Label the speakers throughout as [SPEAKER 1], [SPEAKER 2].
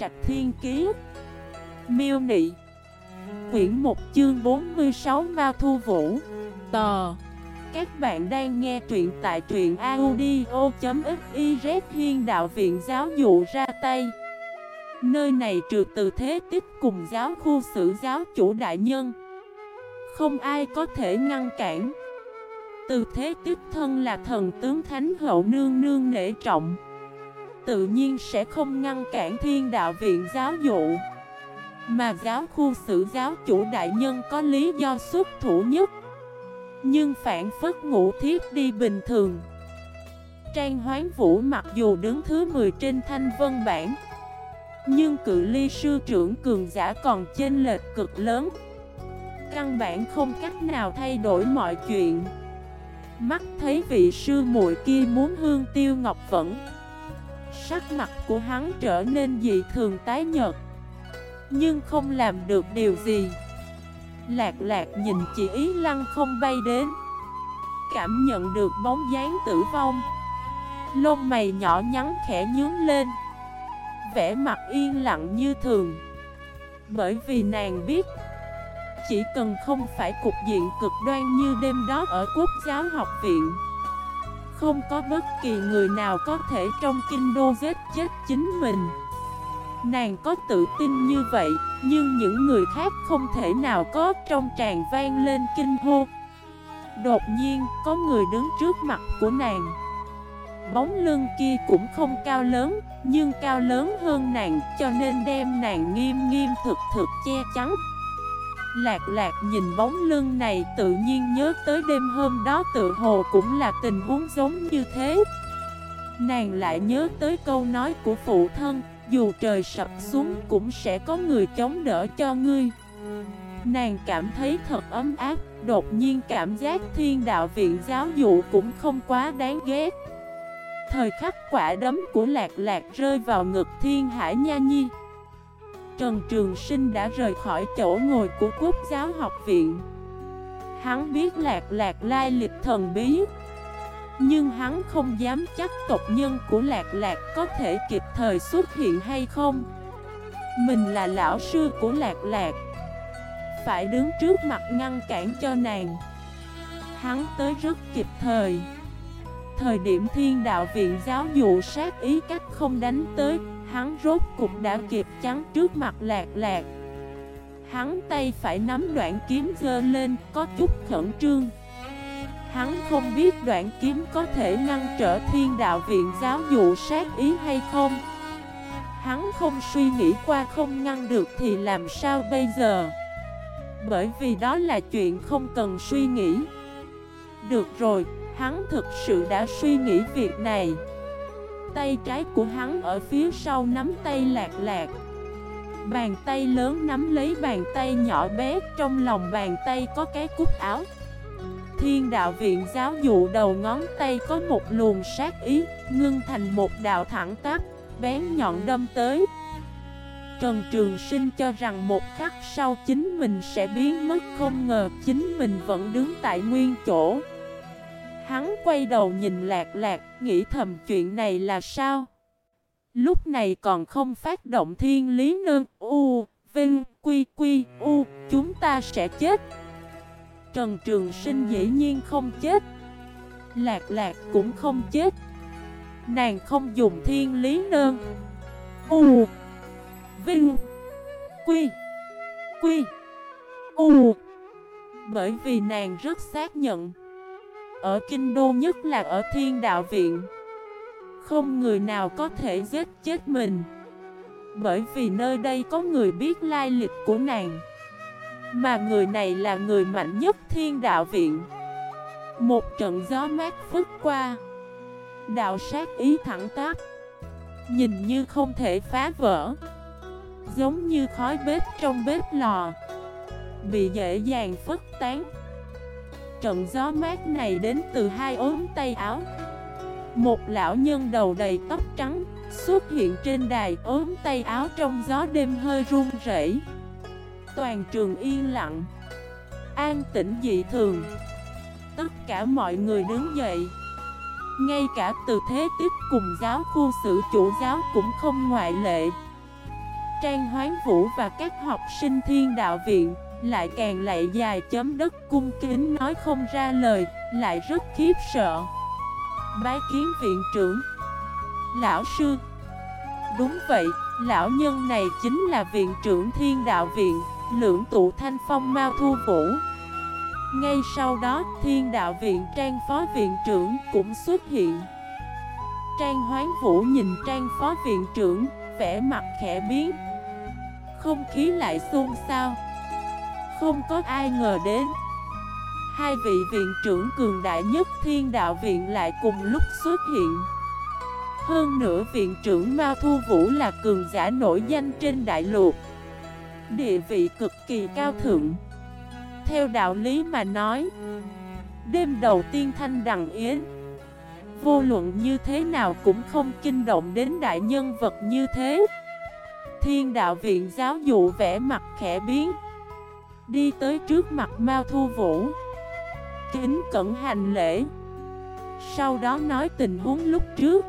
[SPEAKER 1] Trạch Thiên Kiế Miêu Nị. Quyển 1 chương 46 Mao Thu Vũ. Tờ. Các bạn đang nghe truyện tại truyện audio.xyz Hiên Đạo Viện Giáo dụ ra tay. Nơi này trừ từ thế tích cùng giáo khu Sử giáo chủ đại nhân. Không ai có thể ngăn cản. Từ thế Tích thân là thần tướng thánh hậu nương nương nể trọng. Tự nhiên sẽ không ngăn cản thiên đạo viện giáo dụ. Mà giáo khu sử giáo chủ đại nhân có lý do xuất thủ nhất, Nhưng phản phất ngũ thiết đi bình thường. Trang hoán vũ mặc dù đứng thứ 10 trên thanh vân bản Nhưng cự ly sư trưởng cường giả còn chênh lệch cực lớn. Căn bản không cách nào thay đổi mọi chuyện. Mắt thấy vị sư muội kia muốn hương tiêu ngọc vẫn Sắc mặt của hắn trở nên dị thường tái nhợt. Nhưng không làm được điều gì. Lạc lạc nhìn chị ý lăng không bay đến. Cảm nhận được bóng dáng tử vong. Lông mày nhỏ nhắn khẽ nhướng lên. Vẻ mặt yên lặng như thường. Bởi vì nàng biết, Chỉ cần không phải cục diện cực đoan như đêm đó ở quốc giáo học viện không có bất kỳ người nào có thể trong kinh đô giết chết chính mình. Nàng có tự tin như vậy, Nhưng những người khác không thể nào có trong tràn vang lên kinh hô. Đột nhiên, có người đứng trước mặt của nàng. Bóng lưng kia cũng không cao lớn, Nhưng cao lớn hơn nàng, Cho nên đem nàng nghiêm nghiêm thực thực che chắn. Lạc lạc nhìn bóng lưng này, tự nhiên nhớ tới đêm hôm đó tự hồ cũng là tình huống giống như thế. Nàng lại nhớ tới câu nói của phụ thân, Dù trời sập xuống cũng sẽ có người chống đỡ cho ngươi. Nàng cảm thấy thật ấm áp, Đột nhiên cảm giác thiên đạo viện giáo dụ cũng không quá đáng ghét. Thời khắc quả đấm của lạc lạc rơi vào ngực thiên hải nha nhi. Trần Trường Sinh đã rời khỏi chỗ ngồi của Quốc giáo học viện. Hắn biết lạc lạc lai lịch thần bí, Nhưng hắn không dám chắc tộc nhân của lạc lạc có thể kịp thời xuất hiện hay không. Mình là lão sư của lạc lạc, Phải đứng trước mặt ngăn cản cho nàng. Hắn tới rất kịp thời. Thời điểm thiên đạo viện giáo dụ sát ý cách không đánh tới Hắn rốt cục đã kịp chắn trước mặt lạc lạc. Hắn tay phải nắm đoạn kiếm dơ lên có chút khẩn trương. Hắn không biết đoạn kiếm có thể ngăn trở thiên đạo viện giáo dụ sát ý hay không. Hắn không suy nghĩ qua không ngăn được thì làm sao bây giờ? Bởi vì đó là chuyện không cần suy nghĩ. Được rồi, hắn thực sự đã suy nghĩ việc này tay trái của hắn, ở phía sau nắm tay lạc lạc. Bàn tay lớn nắm lấy bàn tay nhỏ bé, Trong lòng bàn tay có cái cúc áo. Thiên đạo viện giáo dụ đầu ngón tay có một luồng sát ý, Ngưng thành một đạo thẳng tắp, Bén nhọn đâm tới. Trần Trường Sinh cho rằng một khắc sau chính mình sẽ biến mất, Không ngờ chính mình vẫn đứng tại nguyên chỗ. Hắn quay đầu nhìn lạc lạc, nghĩ thầm chuyện này là sao? Lúc này còn không phát động thiên lý nương U, Vinh, Quy, Quy, U, chúng ta sẽ chết. Trần Trường Sinh dĩ nhiên không chết. Lạc lạc cũng không chết. Nàng không dùng thiên lý nương U, Vinh, Quy, Quy, U. Bởi vì nàng rất xác nhận. Ở Kinh Đô nhất là ở Thiên Đạo Viện. Không người nào có thể giết chết mình. Bởi vì nơi đây có người biết lai lịch của nàng. Mà người này là người mạnh nhất Thiên Đạo Viện. Một trận gió mát phức qua. Đạo sát ý thẳng tắp. Nhìn như không thể phá vỡ. Giống như khói bếp trong bếp lò. Bị dễ dàng phức tán trận gió mát này đến từ hai ốm tay áo. Một lão nhân đầu đầy tóc trắng Xuất hiện trên đài ốm tay áo trong gió đêm hơi run rẩy. Toàn trường yên lặng, An tĩnh dị thường. Tất cả mọi người đứng dậy. Ngay cả từ thế tiếp cùng giáo khu sự chủ giáo cũng không ngoại lệ. Trang Hoán Vũ và các học sinh thiên đạo viện lại càng lại dài chấm đất cung kính nói không ra lời Lại rất khiếp sợ. Bái kiến viện trưởng. Lão sư. Đúng vậy, lão nhân này chính là viện trưởng thiên đạo viện Lưỡng tụ thanh phong Mao Thu Vũ. Ngay sau đó, thiên đạo viện trang phó viện trưởng cũng xuất hiện. Trang Hoán Vũ nhìn trang phó viện trưởng, vẻ mặt khẽ biến. Không khí lại xôn xao. Không có ai ngờ đến. Hai vị viện trưởng cường đại nhất thiên đạo viện lại cùng lúc xuất hiện. Hơn nữa viện trưởng Mao Thu Vũ là cường giả nổi danh trên đại lục. Địa vị cực kỳ cao thượng. Theo đạo lý mà nói, Đêm đầu tiên thanh đằng yến, Vô luận như thế nào cũng không kinh động đến đại nhân vật như thế. Thiên đạo viện giáo dụ vẻ mặt khẽ biến. Đi tới trước mặt Mao Thu Vũ. Kính cẩn hành lễ. Sau đó nói tình huống lúc trước.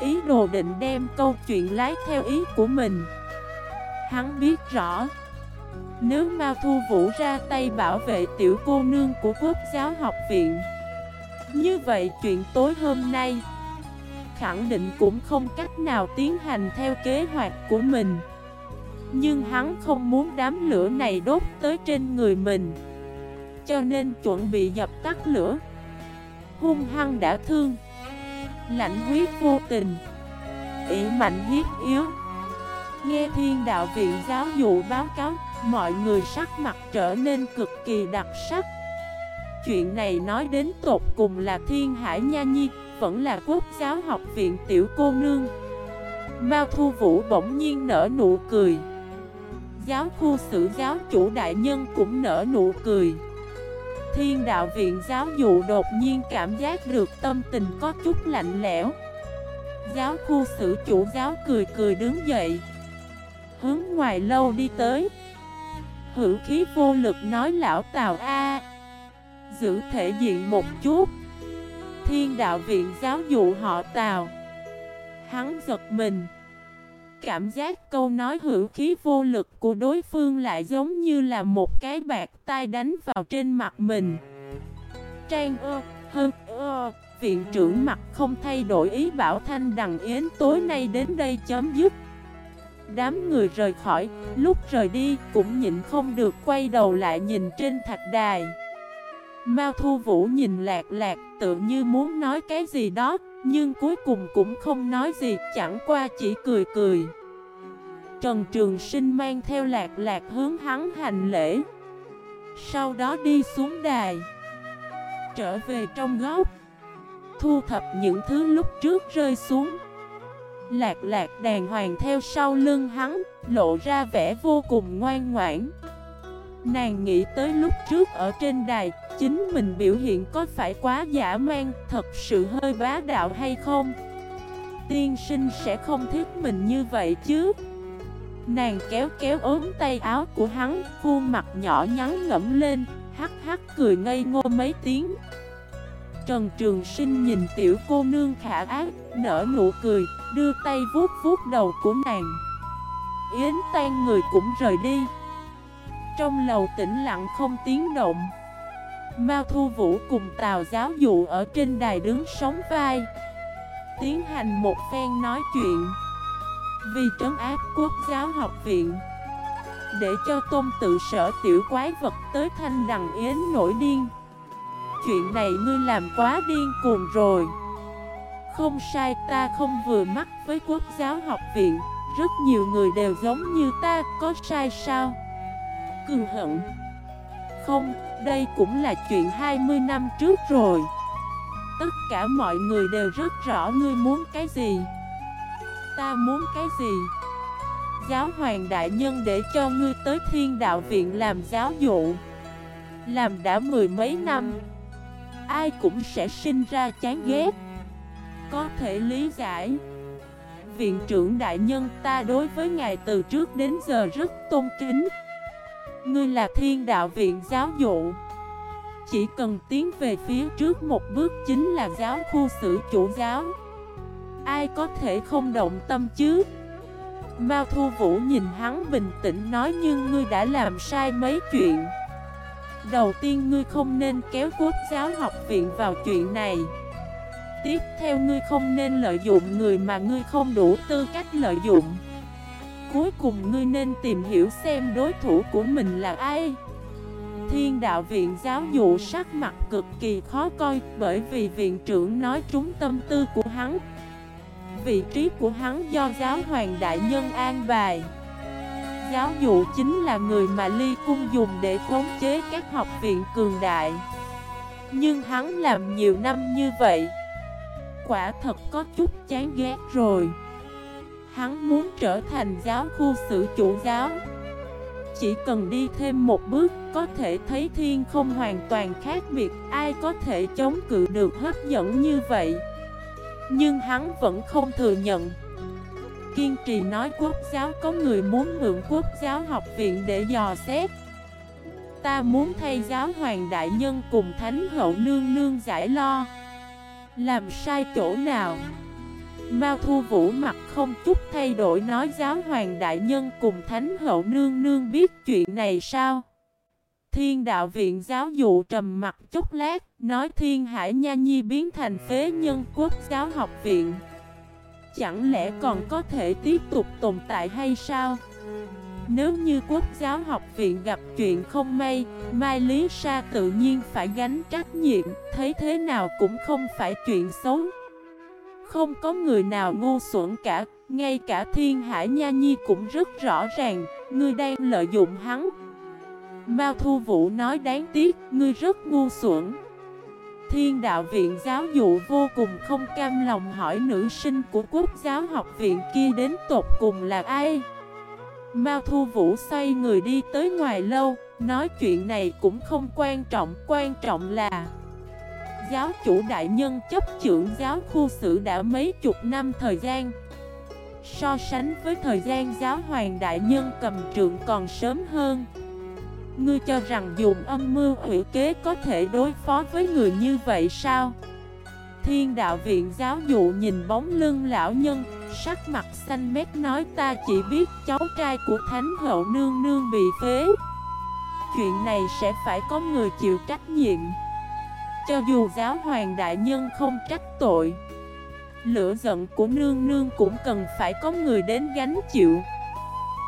[SPEAKER 1] Ý đồ định đem câu chuyện lái theo ý của mình. Hắn biết rõ. Nếu Mao Thu Vũ ra tay bảo vệ tiểu cô nương của quốc giáo học viện, Như vậy chuyện tối hôm nay Khẳng định cũng không cách nào tiến hành theo kế hoạch của mình. Nhưng hắn không muốn đám lửa này đốt tới trên người mình. Cho nên chuẩn bị dập tắt lửa. Hung hăng đã thương. Lạnh huyết vô tình. Ỷ mạnh hiếp yếu. Nghe thiên đạo viện giáo dụ báo cáo, Mọi người sắc mặt trở nên cực kỳ đặc sắc. Chuyện này nói đến tột cùng là thiên hải nha nhi, Vẫn là quốc giáo học viện tiểu cô nương. Mao Thu Vũ bỗng nhiên nở nụ cười. Giáo khu sử giáo chủ đại nhân cũng nở nụ cười. Thiên đạo viện giáo dụ đột nhiên cảm giác được tâm tình có chút lạnh lẽo. Giáo khu sử chủ giáo cười cười đứng dậy, Hướng ngoài lâu đi tới. Hữu khí vô lực nói lão Tào A, Giữ thể diện một chút. Thiên đạo viện giáo dụ họ Tào. Hắn giật mình. Cảm giác câu nói hữu khí vô lực của đối phương lại giống như là một cái bạc tay đánh vào trên mặt mình. Trang ơ, hơn ơ, viện trưởng mặt không thay đổi ý bảo Thanh Đằng Yến tối nay đến đây chấm dứt. Đám người rời khỏi, lúc rời đi cũng nhịn không được quay đầu lại nhìn trên thạch đài. Mao Thu Vũ nhìn lạc lạc tự như muốn nói cái gì đó nhưng cuối cùng cũng không nói gì, chẳng qua chỉ cười cười. Trần Trường Sinh mang theo lạc lạc hướng hắn hành lễ. Sau đó đi xuống đài, Trở về trong góc, Thu thập những thứ lúc trước rơi xuống. Lạc lạc đàng hoàng theo sau lưng hắn, Lộ ra vẻ vô cùng ngoan ngoãn. Nàng nghĩ tới lúc trước ở trên đài, Chính mình biểu hiện có phải quá giả man, Thật sự hơi bá đạo hay không? Tiên sinh sẽ không thích mình như vậy chứ? Nàng kéo kéo ốm tay áo của hắn, Khuôn mặt nhỏ nhắn ngẫm lên, Hắc hắc cười ngây ngô mấy tiếng. Trần Trường Sinh nhìn tiểu cô nương khả ác Nở nụ cười, Đưa tay vuốt vuốt đầu của nàng. Yến tan người cũng rời đi. Trong lầu tĩnh lặng không tiếng động. Mao Thu Vũ cùng Tào giáo dụ ở trên đài đứng sóng vai, Tiến hành một phen nói chuyện. Vì trấn áp quốc giáo học viện, Để cho tôn tự sở tiểu quái vật tới thanh đằng yến nổi điên. Chuyện này ngươi làm quá điên cuồng rồi. Không sai, ta không vừa mắt với quốc giáo học viện. Rất nhiều người đều giống như ta, có sai sao? Cường hận. Không, đây cũng là chuyện 20 năm trước rồi. Tất cả mọi người đều rất rõ ngươi muốn cái gì. Ta muốn cái gì? Giáo hoàng đại nhân để cho ngươi tới thiên đạo viện làm giáo dụ. Làm đã mười mấy năm Ai cũng sẽ sinh ra chán ghét. Có thể lý giải. Viện trưởng đại nhân ta đối với ngài từ trước đến giờ rất tôn kính. Ngươi là thiên đạo viện giáo dụ. Chỉ cần tiến về phía trước một bước chính là giáo khu sử chủ giáo. Ai có thể không động tâm chứ? Mao Thu Vũ nhìn hắn bình tĩnh nói, nhưng ngươi đã làm sai mấy chuyện. Đầu tiên ngươi không nên kéo quốc giáo học viện vào chuyện này. Tiếp theo ngươi không nên lợi dụng người mà ngươi không đủ tư cách lợi dụng. Cuối cùng ngươi nên tìm hiểu xem đối thủ của mình là ai. Thiên đạo viện giáo dụ sắc mặt cực kỳ khó coi Bởi vì viện trưởng nói trúng tâm tư của hắn. Vị trí của hắn do giáo hoàng đại nhân an bài. Giáo dụ chính là người mà ly cung dùng để khống chế các học viện cường đại. Nhưng hắn làm nhiều năm như vậy, Quả thật có chút chán ghét rồi. Hắn muốn trở thành giáo khu sử chủ giáo. Chỉ cần đi thêm một bước, Có thể thấy thiên không hoàn toàn khác biệt. Ai có thể chống cự được hấp dẫn như vậy? Nhưng hắn vẫn không thừa nhận. Kiên trì nói quốc giáo, có người muốn mượn quốc giáo học viện để dò xét. Ta muốn thay giáo hoàng đại nhân cùng thánh hậu nương nương giải lo. Làm sai chỗ nào? Mao Thu Vũ mặt không chút thay đổi nói giáo hoàng đại nhân cùng thánh hậu nương nương biết chuyện này sao? Thiên đạo viện giáo dụ trầm mặt chút lát, Nói thiên hải nha nhi biến thành phế nhân quốc giáo học viện. Chẳng lẽ còn có thể tiếp tục tồn tại hay sao? Nếu như quốc giáo học viện gặp chuyện không may, Mai Lý Sa tự nhiên phải gánh trách nhiệm, Thấy thế nào cũng không phải chuyện xấu không có người nào ngu xuẩn cả, ngay cả thiên hải nha nhi cũng rất rõ ràng, ngươi đang lợi dụng hắn. Mao Thu Vũ nói đáng tiếc, ngươi rất ngu xuẩn. Thiên đạo viện giáo dụ vô cùng không cam lòng hỏi nữ sinh của quốc giáo học viện kia đến tột cùng là ai. Mao Thu Vũ xoay người đi tới ngoài lâu, nói chuyện này cũng không quan trọng, quan trọng là giáo chủ đại nhân chấp trưởng giáo khu sử đã mấy chục năm thời gian. So sánh với thời gian giáo hoàng đại nhân cầm trượng còn sớm hơn. Ngươi cho rằng dùng âm mưu hủy kế có thể đối phó với người như vậy sao? Thiên đạo viện giáo dụ nhìn bóng lưng lão nhân, Sắc mặt xanh mét nói ta chỉ biết cháu trai của thánh hậu nương nương bị phế. Chuyện này sẽ phải có người chịu trách nhiệm cho dù giáo hoàng đại nhân không trách tội, Lửa giận của nương nương cũng cần phải có người đến gánh chịu.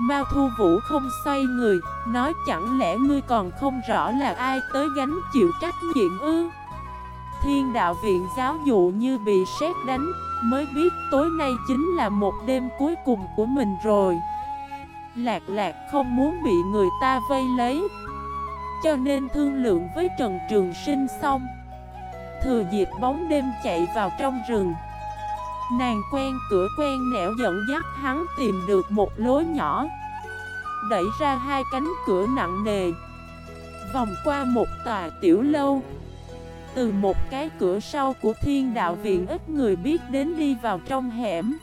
[SPEAKER 1] Mao Thu Vũ không xoay người, Nói chẳng lẽ ngươi còn không rõ là ai tới gánh chịu trách nhiệm ư? Thiên đạo viện giáo dụ như bị sét đánh, Mới biết tối nay chính là một đêm cuối cùng của mình rồi. Lạc lạc không muốn bị người ta vây lấy. Cho nên thương lượng với Trần Trường Sinh xong, Thừa dịp bóng đêm chạy vào trong rừng. Nàng quen cửa quen nẻo dẫn dắt hắn tìm được một lối nhỏ, Đẩy ra hai cánh cửa nặng nề. Vòng qua một tòa tiểu lâu, Từ một cái cửa sau của thiên đạo viện ít người biết đến đi vào trong hẻm.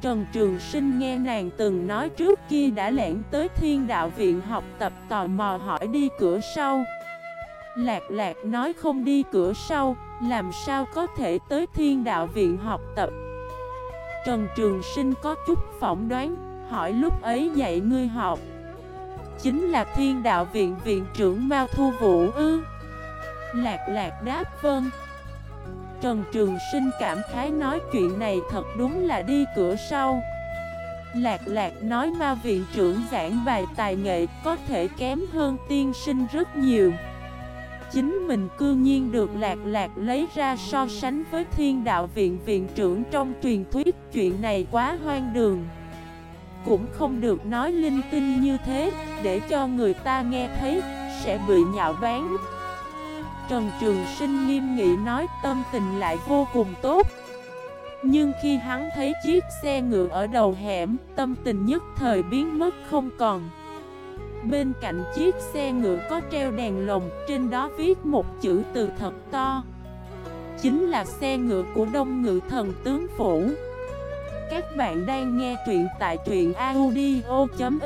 [SPEAKER 1] Trần Trường Sinh nghe nàng từng nói trước kia đã lẻn tới thiên đạo viện học tập tò mò hỏi đi cửa sau Lạc lạc nói không đi cửa sau, làm sao có thể tới thiên đạo viện học tập. Trần Trường Sinh có chút phỏng đoán, hỏi lúc ấy dạy ngươi học. Chính là thiên đạo viện viện trưởng Mao Thu Vũ ư. Lạc lạc đáp vâng. Trần Trường Sinh cảm khái nói chuyện này thật đúng là đi cửa sau. Lạc lạc nói Ma viện trưởng giảng bài tài nghệ có thể kém hơn tiên sinh rất nhiều. Chính mình cư nhiên được lạc lạc lấy ra so sánh với thiên đạo viện viện trưởng trong truyền thuyết, Chuyện này quá hoang đường Cũng không được nói linh tinh như thế, Để cho người ta nghe thấy, Sẽ bị nhạo báng Trần Trường Sinh nghiêm nghị nói tâm tình lại vô cùng tốt. Nhưng khi hắn thấy chiếc xe ngựa ở đầu hẻm, Tâm tình nhất thời biến mất không còn. Bên cạnh chiếc xe ngựa có treo đèn lồng, Trên đó viết một chữ từ thật to. Chính là xe ngựa của Đông Ngự Thần Tướng Phủ. Các bạn đang nghe truyện tại truyện audio.fif